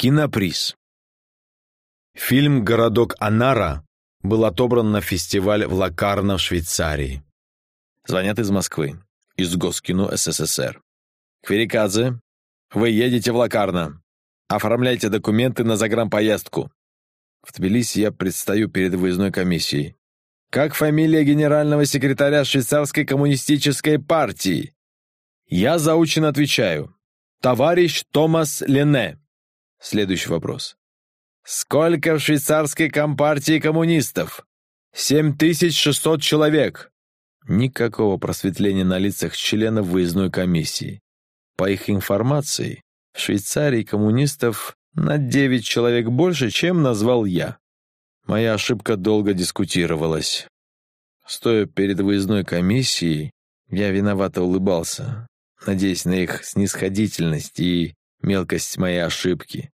Киноприз. Фильм «Городок Анара» был отобран на фестиваль в Лакарно в Швейцарии. Звонят из Москвы, из Госкино СССР. Кверикадзе, вы едете в Лакарно. Оформляйте документы на загранпоездку. В Тбилиси я предстаю перед выездной комиссией. Как фамилия генерального секретаря швейцарской коммунистической партии? Я заучено отвечаю. Товарищ Томас Лене. Следующий вопрос. Сколько в швейцарской компартии коммунистов? 7600 человек. Никакого просветления на лицах членов выездной комиссии. По их информации, в Швейцарии коммунистов на 9 человек больше, чем назвал я. Моя ошибка долго дискутировалась. Стоя перед выездной комиссией, я виновато улыбался, надеясь на их снисходительность и мелкость моей ошибки.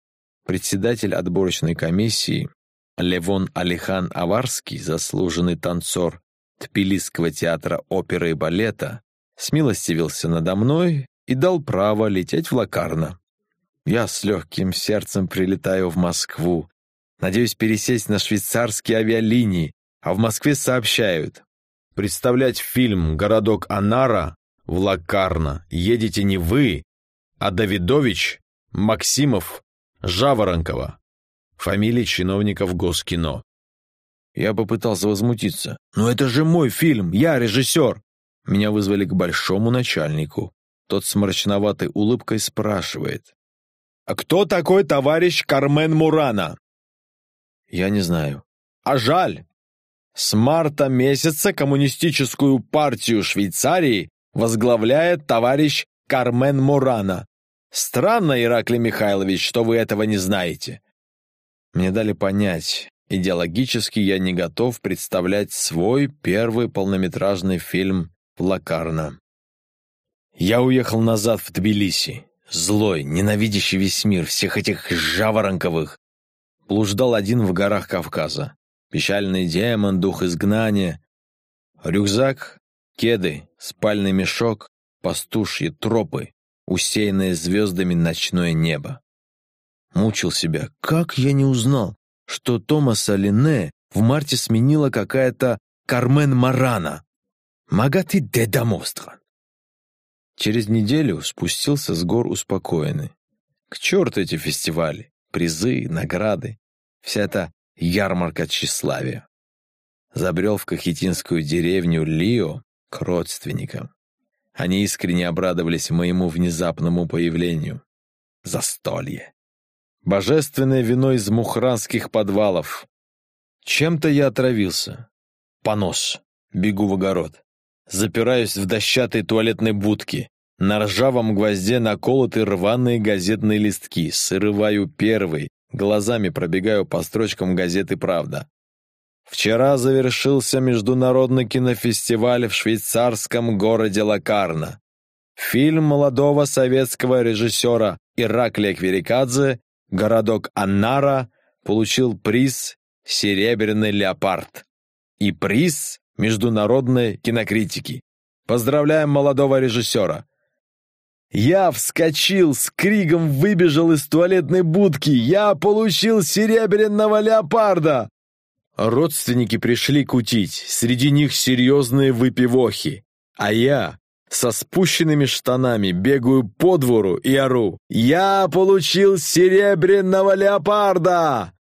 Председатель отборочной комиссии Левон Алихан Аварский, заслуженный танцор Тбилисского театра оперы и балета, смилостивился надо мной и дал право лететь в Лакарно. Я с легким сердцем прилетаю в Москву, надеюсь пересесть на швейцарские авиалинии, а в Москве сообщают. Представлять фильм «Городок Анара» в Лакарно едете не вы, а Давидович, Максимов, Жаворонкова. Фамилии чиновников Госкино. Я попытался возмутиться. «Но это же мой фильм, я режиссер!» Меня вызвали к большому начальнику. Тот с мрачноватой улыбкой спрашивает. «А кто такой товарищ Кармен Мурана?» «Я не знаю». «А жаль! С марта месяца коммунистическую партию Швейцарии возглавляет товарищ Кармен Мурана. Странно, Ираклий Михайлович, что вы этого не знаете. Мне дали понять, идеологически я не готов представлять свой первый полнометражный фильм в Лакарно. Я уехал назад в Тбилиси, злой, ненавидящий весь мир, всех этих жаворонковых. Блуждал один в горах Кавказа. Печальный демон, дух изгнания. Рюкзак, кеды, спальный мешок, пастушьи тропы, усеянное звездами ночное небо. Мучил себя, как я не узнал, что Томаса Лине в марте сменила какая-то Кармен Марана. Магати де Дамостра. Через неделю спустился с гор успокоенный. К черту эти фестивали, призы, награды, вся эта ярмарка тщеславия. Забрел в кахетинскую деревню Лио к родственникам. Они искренне обрадовались моему внезапному появлению. Застолье. Божественное вино из мухранских подвалов. Чем-то я отравился. Понос. Бегу в огород. Запираюсь в дощатой туалетной будке. На ржавом гвозде наколоты рваные газетные листки. Срываю первый. Глазами пробегаю по строчкам газеты «Правда». Вчера завершился международный кинофестиваль в швейцарском городе Лакарно. Фильм молодого советского режиссера Ираклия Кверикадзе «Городок Аннара» получил приз «Серебряный леопард» и приз международной кинокритики. Поздравляем молодого режиссера! Я вскочил, с криком выбежал из туалетной будки. Я получил серебряного леопарда! Родственники пришли кутить, среди них серьезные выпивохи. А я со спущенными штанами бегаю по двору и ору. «Я получил серебряного леопарда!»